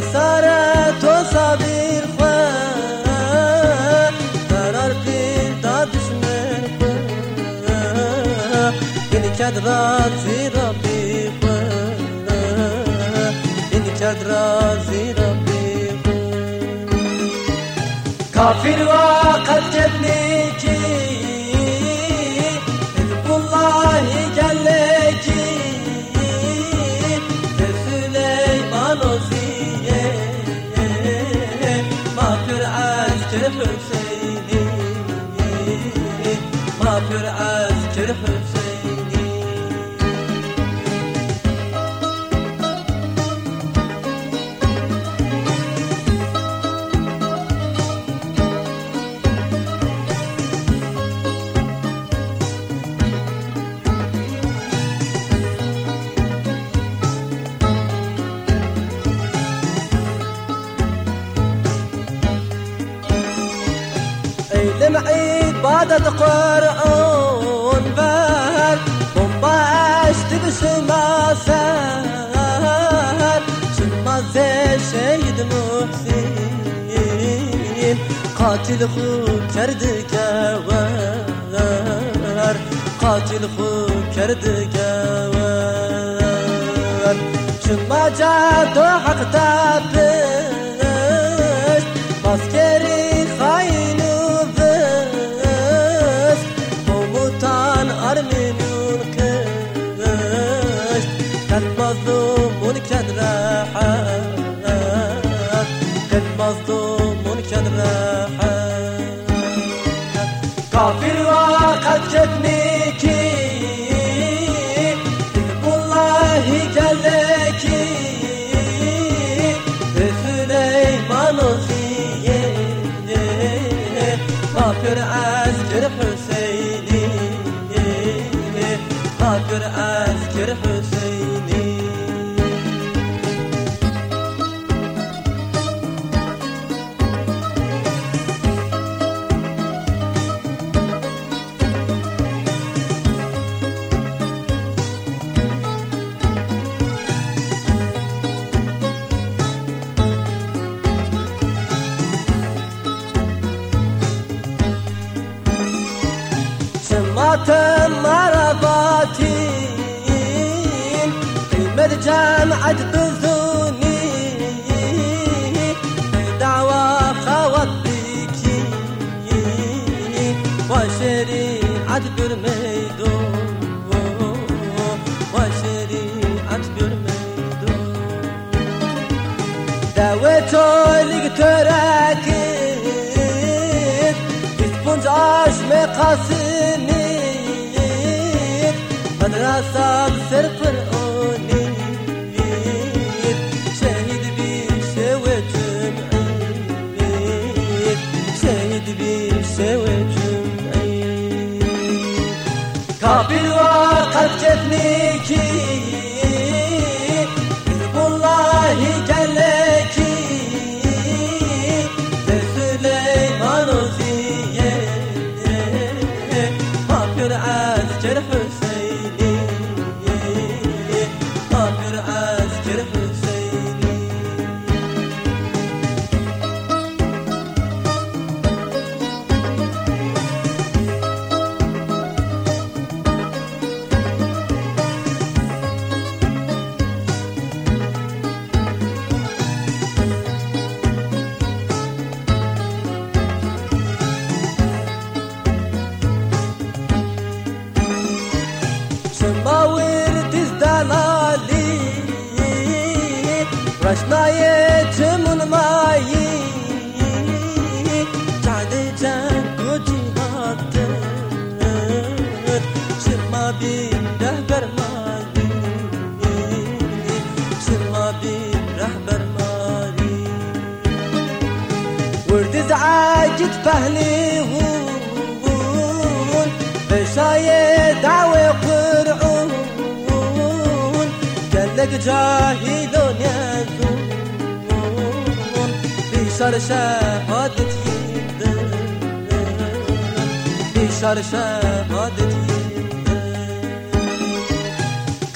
Cesaret o sabir xwe Karar pir da düşmen xwe Bin ked razı Rabbi xwe Bin ked razı Rabbi Kafir vakat ketniki Hizbullahi gelleki كافر عاز جرح Eylem ibadet Kur'an ver Bomba açtı düşmezler Çıkmaz şehit Muhsin Katil hu kerdi kever Katil hu kerdi kever Çıkmaca do hakta Komutan Arminun kış Ked mazlumun ked rahat Ked mazlumun ked rahat Kafir vakat ketniki Hizbullahi gelleki Süleyman Oziye Kafir asker Hüseyin'i اذكر اذكر حسيني جامعة بذوني دعوة خوات بيكي وشريعة برميدون وشريعة برميدون دعوة لك تراكب اسبونج عشم قاسمي مدرسة سر iki ورد زعاجت فهلي هون. بشاية دعوة قرعون. قلق جاهي لون يزون بشار شهادة بشار شهادة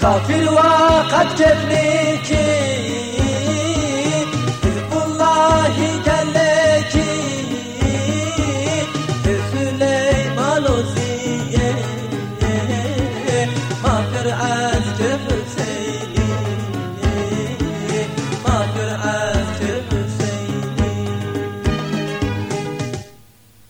كافي الوقت كيف ليكي eye.